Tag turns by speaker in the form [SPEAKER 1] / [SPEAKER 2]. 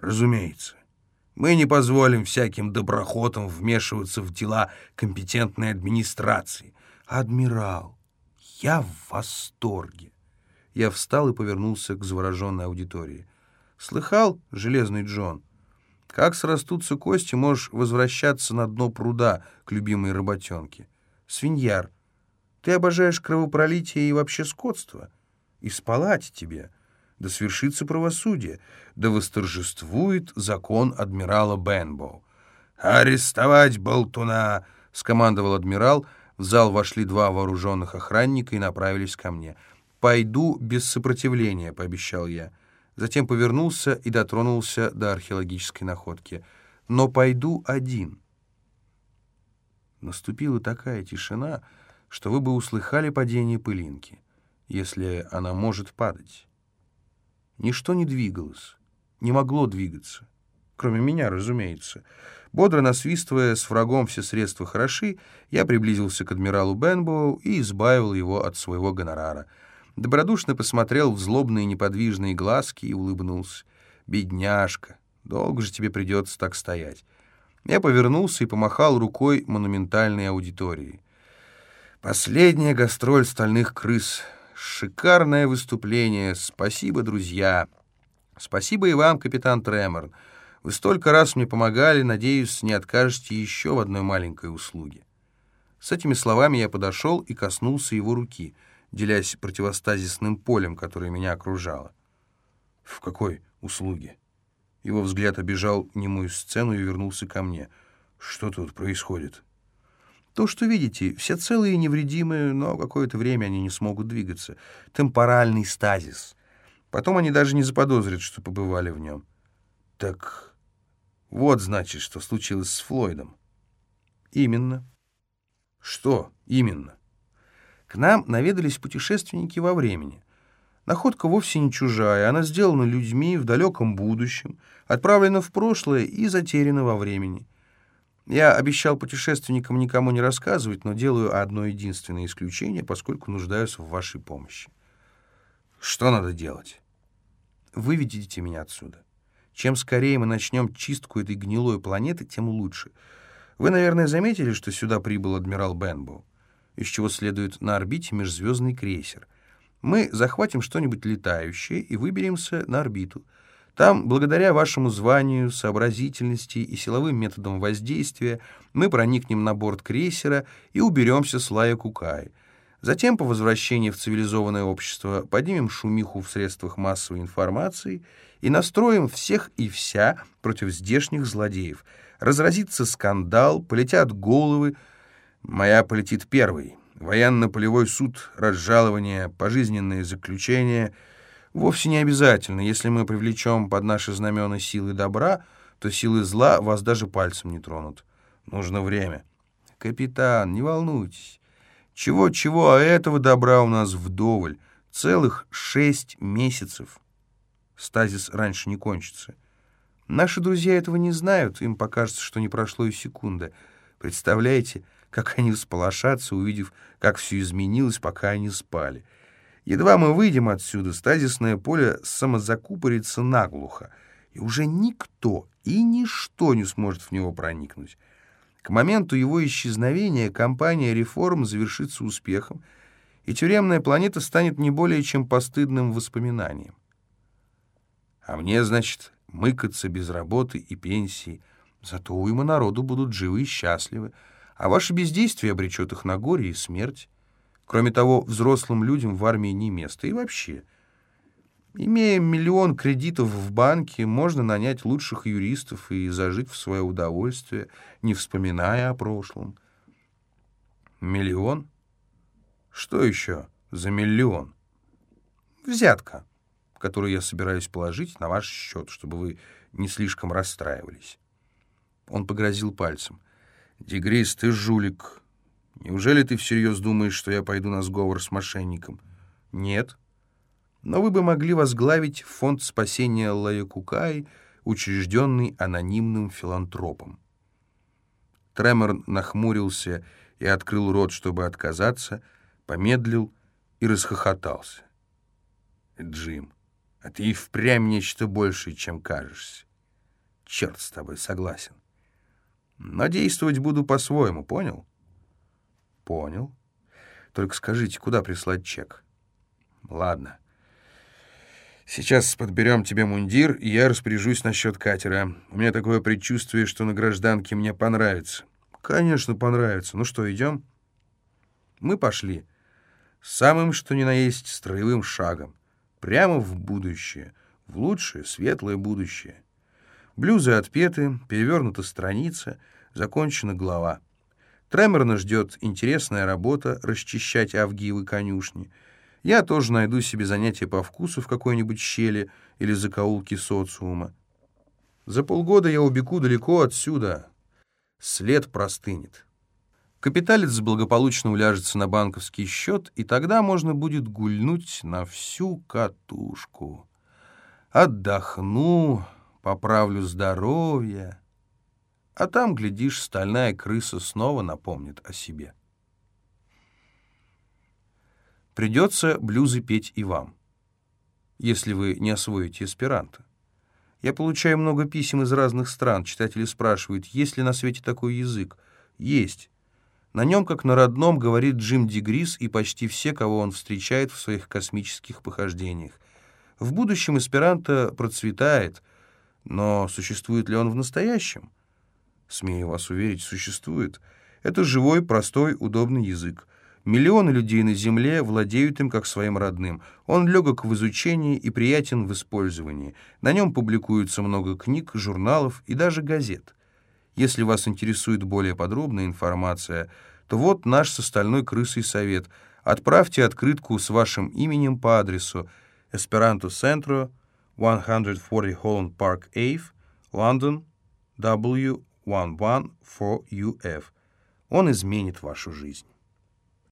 [SPEAKER 1] Разумеется. Мы не позволим всяким доброхотам вмешиваться в дела компетентной администрации. Адмирал, я в восторге. Я встал и повернулся к завороженной аудитории. Слыхал, Железный Джон? Как срастутся кости, можешь возвращаться на дно пруда к любимой работенке. Свиньяр, ты обожаешь кровопролитие и вообще скотство. И спалать тебе. Да свершится правосудие, да восторжествует закон адмирала Бенбоу. «Арестовать болтуна!» — скомандовал адмирал. В зал вошли два вооруженных охранника и направились ко мне. «Пойду без сопротивления», — пообещал я. Затем повернулся и дотронулся до археологической находки. «Но пойду один». Наступила такая тишина, что вы бы услыхали падение пылинки, если она может падать. Ничто не двигалось, не могло двигаться, кроме меня, разумеется. Бодро насвистывая с врагом все средства хороши, я приблизился к адмиралу Бенбоу и избавил его от своего гонорара. Добродушно посмотрел в злобные неподвижные глазки и улыбнулся. «Бедняжка, долго же тебе придется так стоять». Я повернулся и помахал рукой монументальной аудитории. Последняя гастроль «Стальных крыс». Шикарное выступление. Спасибо, друзья. Спасибо и вам, капитан Тремор. Вы столько раз мне помогали, надеюсь, не откажете еще в одной маленькой услуге. С этими словами я подошел и коснулся его руки, делясь противостазисным полем, которое меня окружало. В какой услуге? Его взгляд обежал немую сцену и вернулся ко мне. Что тут происходит? То, что видите, все целые и невредимые, но какое-то время они не смогут двигаться. Темпоральный стазис. Потом они даже не заподозрят, что побывали в нем. Так вот, значит, что случилось с Флойдом. Именно. Что именно? К нам наведались путешественники во времени. Находка вовсе не чужая, она сделана людьми в далеком будущем, отправлена в прошлое и затеряна во времени. Я обещал путешественникам никому не рассказывать, но делаю одно единственное исключение, поскольку нуждаюсь в вашей помощи. Что надо делать? Выведите меня отсюда. Чем скорее мы начнем чистку этой гнилой планеты, тем лучше. Вы, наверное, заметили, что сюда прибыл адмирал Бенбоу, из чего следует на орбите межзвездный крейсер. Мы захватим что-нибудь летающее и выберемся на орбиту — там, благодаря вашему званию, сообразительности и силовым методам воздействия, мы проникнем на борт крейсера и уберемся с Лая Кукай. Затем, по возвращении в цивилизованное общество, поднимем шумиху в средствах массовой информации и настроим всех и вся против здешних злодеев. Разразится скандал, полетят головы. Моя полетит первой. Военно-полевой суд, разжалование, пожизненное заключение — Вовсе не обязательно. Если мы привлечем под наши знамена силы добра, то силы зла вас даже пальцем не тронут. Нужно время. Капитан, не волнуйтесь. Чего-чего, а этого добра у нас вдоволь. Целых шесть месяцев. Стазис раньше не кончится. Наши друзья этого не знают, им покажется, что не прошло и секунды. Представляете, как они всполошатся, увидев, как все изменилось, пока они спали. Едва мы выйдем отсюда, стазисное поле самозакупорится наглухо, и уже никто и ничто не сможет в него проникнуть. К моменту его исчезновения кампания реформ завершится успехом, и тюремная планета станет не более чем постыдным воспоминанием. А мне, значит, мыкаться без работы и пенсии, зато уйма народу будут живы и счастливы, а ваше бездействие обречет их на горе и смерть. Кроме того, взрослым людям в армии не место. И вообще, имея миллион кредитов в банке, можно нанять лучших юристов и зажить в свое удовольствие, не вспоминая о прошлом. Миллион? Что еще за миллион? Взятка, которую я собираюсь положить на ваш счет, чтобы вы не слишком расстраивались. Он погрозил пальцем. «Дегрис, ты жулик, Неужели ты всерьез думаешь, что я пойду на сговор с мошенником? Нет. Но вы бы могли возглавить фонд спасения Лаякукай, учрежденный анонимным филантропом. Тремор нахмурился и открыл рот, чтобы отказаться, помедлил и расхохотался. «Джим, а ты и впрямь нечто большее, чем кажешься. черт с тобой, согласен. Но действовать буду по-своему, понял? Понял. Только скажите, куда прислать чек? Ладно. Сейчас подберем тебе мундир, и я распоряжусь насчет катера. У меня такое предчувствие, что на гражданке мне понравится. Конечно, понравится. Ну что, идем? Мы пошли. Самым, что ни на есть, строевым шагом. Прямо в будущее. В лучшее, светлое будущее. Блюзы отпеты, перевернута страница, закончена глава. Треморно ждет интересная работа расчищать авгиевы конюшни. Я тоже найду себе занятие по вкусу в какой-нибудь щели или закоулке социума. За полгода я убегу далеко отсюда. След простынет. Капиталец благополучно уляжется на банковский счет, и тогда можно будет гульнуть на всю катушку. Отдохну поправлю здоровье, а там, глядишь, стальная крыса снова напомнит о себе. Придется блюзы петь и вам, если вы не освоите эсперанто. Я получаю много писем из разных стран. Читатели спрашивают, есть ли на свете такой язык. Есть. На нем, как на родном, говорит Джим Дегрис и почти все, кого он встречает в своих космических похождениях. В будущем эсперанто процветает, но существует ли он в настоящем? Смею вас уверить, существует. Это живой, простой, удобный язык. Миллионы людей на Земле владеют им как своим родным. Он легок в изучении и приятен в использовании. На нем публикуется много книг, журналов и даже газет. Если вас интересует более подробная информация, то вот наш с остальной крысой совет. Отправьте открытку с вашим именем по адресу Esperanto Centro, 140 Holland Park Ave, London, W114UF. Он изменит вашу жизнь.